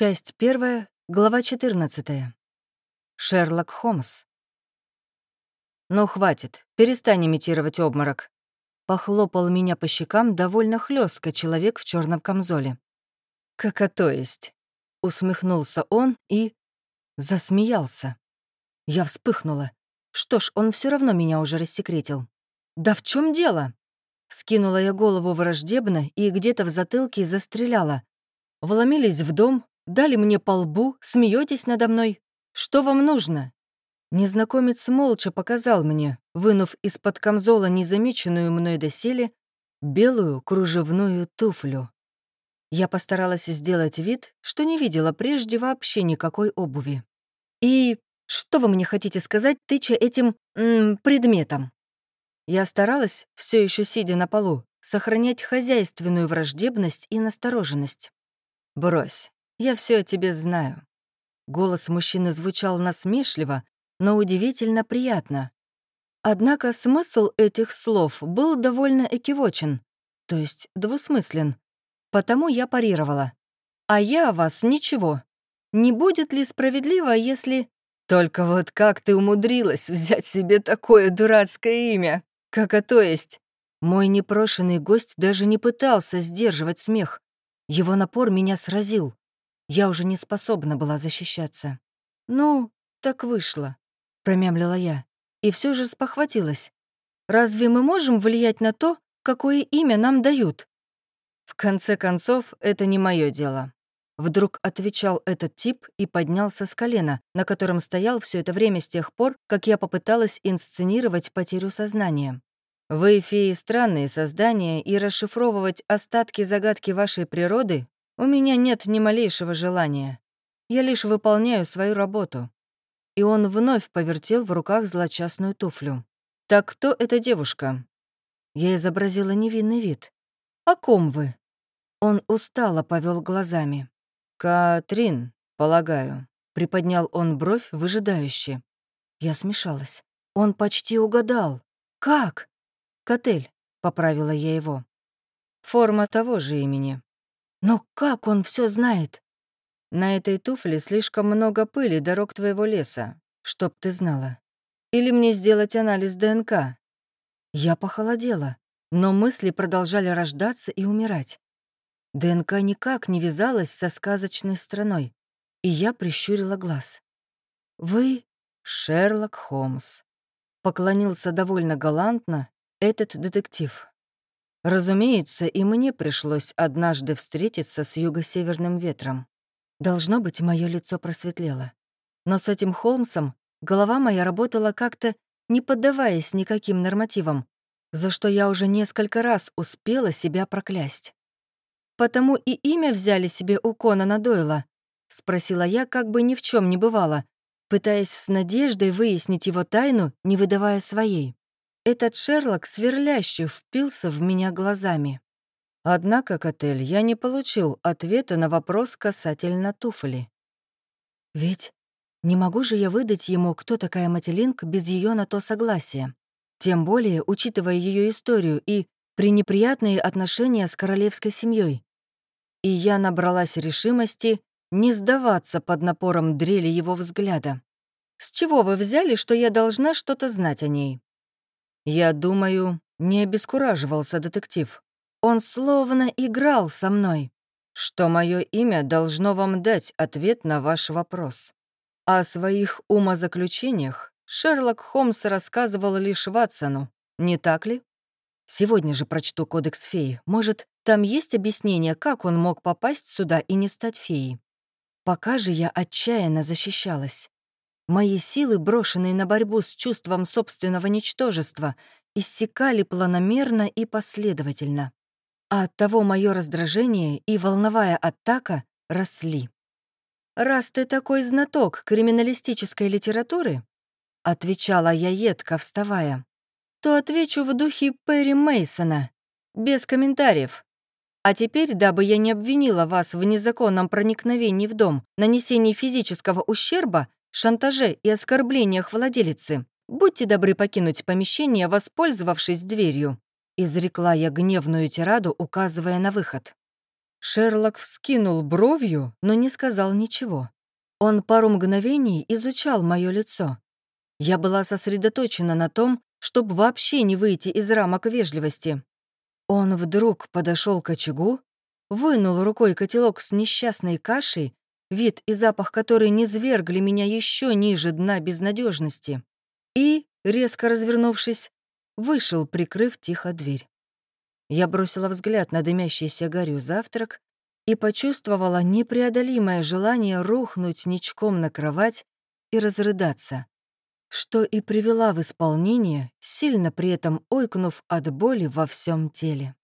Часть первая, глава 14. Шерлок Холмс. «Ну, хватит, перестань имитировать обморок», — похлопал меня по щекам довольно хлестко человек в черном камзоле. «Как то есть?» — усмехнулся он и... засмеялся. Я вспыхнула. Что ж, он все равно меня уже рассекретил. «Да в чем дело?» Скинула я голову враждебно и где-то в затылке застреляла. Вломились в дом, Дали мне по лбу, смеетесь надо мной. Что вам нужно?» Незнакомец молча показал мне, вынув из-под камзола незамеченную мной доселе, белую кружевную туфлю. Я постаралась сделать вид, что не видела прежде вообще никакой обуви. «И что вы мне хотите сказать, тыча этим м предметом?» Я старалась, все еще сидя на полу, сохранять хозяйственную враждебность и настороженность. «Брось, я все о тебе знаю». Голос мужчины звучал насмешливо, но удивительно приятно. Однако смысл этих слов был довольно экивочен, то есть двусмыслен. Потому я парировала. «А я о вас ничего. Не будет ли справедливо, если...» «Только вот как ты умудрилась взять себе такое дурацкое имя? Как а то есть?» Мой непрошенный гость даже не пытался сдерживать смех. Его напор меня сразил. Я уже не способна была защищаться. «Ну, так вышло», — промямлила я. И все же спохватилась. «Разве мы можем влиять на то, какое имя нам дают?» «В конце концов, это не мое дело», — вдруг отвечал этот тип и поднялся с колена, на котором стоял все это время с тех пор, как я попыталась инсценировать потерю сознания. «Вы, феи, странные создания, и расшифровывать остатки загадки вашей природы у меня нет ни малейшего желания. Я лишь выполняю свою работу». И он вновь повертел в руках злочастную туфлю. «Так кто эта девушка?» Я изобразила невинный вид. «О ком вы?» Он устало повел глазами. «Катрин, полагаю», — приподнял он бровь выжидающе. Я смешалась. Он почти угадал. «Как?» «Котель», — поправила я его. «Форма того же имени. Но как он все знает? На этой туфле слишком много пыли дорог твоего леса, чтоб ты знала. Или мне сделать анализ ДНК? Я похолодела, но мысли продолжали рождаться и умирать. ДНК никак не вязалась со сказочной страной, и я прищурила глаз. «Вы Шерлок Холмс», — поклонился довольно галантно этот детектив. Разумеется, и мне пришлось однажды встретиться с юго-северным ветром. Должно быть, мое лицо просветлело. Но с этим Холмсом голова моя работала как-то, не поддаваясь никаким нормативам, за что я уже несколько раз успела себя проклясть. «Потому и имя взяли себе у Конана Дойла?» — спросила я, как бы ни в чем не бывало, пытаясь с надеждой выяснить его тайну, не выдавая своей. Этот Шерлок сверляще впился в меня глазами. Однако, Котель, я не получил ответа на вопрос касательно туфли. Ведь не могу же я выдать ему, кто такая Мателинг, без ее на то согласия. Тем более, учитывая ее историю и пренеприятные отношения с королевской семьей. И я набралась решимости не сдаваться под напором дрели его взгляда. «С чего вы взяли, что я должна что-то знать о ней?» Я думаю, не обескураживался детектив. Он словно играл со мной, что мое имя должно вам дать ответ на ваш вопрос. О своих умозаключениях Шерлок Холмс рассказывал лишь Ватсону, не так ли? Сегодня же прочту кодекс феи. Может, там есть объяснение, как он мог попасть сюда и не стать феей? Пока же я отчаянно защищалась. Мои силы, брошенные на борьбу с чувством собственного ничтожества, иссякали планомерно и последовательно. А оттого мое раздражение и волновая атака росли. «Раз ты такой знаток криминалистической литературы», — отвечала я едко, вставая, то отвечу в духе Перри Мейсона, без комментариев. А теперь, дабы я не обвинила вас в незаконном проникновении в дом, нанесении физического ущерба, шантаже и оскорблениях владелицы. Будьте добры покинуть помещение, воспользовавшись дверью», — изрекла я гневную тираду, указывая на выход. Шерлок вскинул бровью, но не сказал ничего. Он пару мгновений изучал мое лицо. Я была сосредоточена на том, чтобы вообще не выйти из рамок вежливости. Он вдруг подошел к очагу, вынул рукой котелок с несчастной кашей, вид и запах которой не звергли меня еще ниже дна безнадежности, и, резко развернувшись, вышел, прикрыв тихо дверь. Я бросила взгляд на дымящийся горю завтрак и почувствовала непреодолимое желание рухнуть ничком на кровать и разрыдаться, что и привела в исполнение, сильно при этом ойкнув от боли во всем теле.